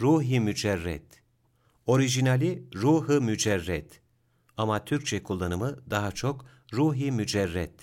ruhi mücerred. Orijinali ruhu mücerred. Ama Türkçe kullanımı daha çok ruhi mücerred.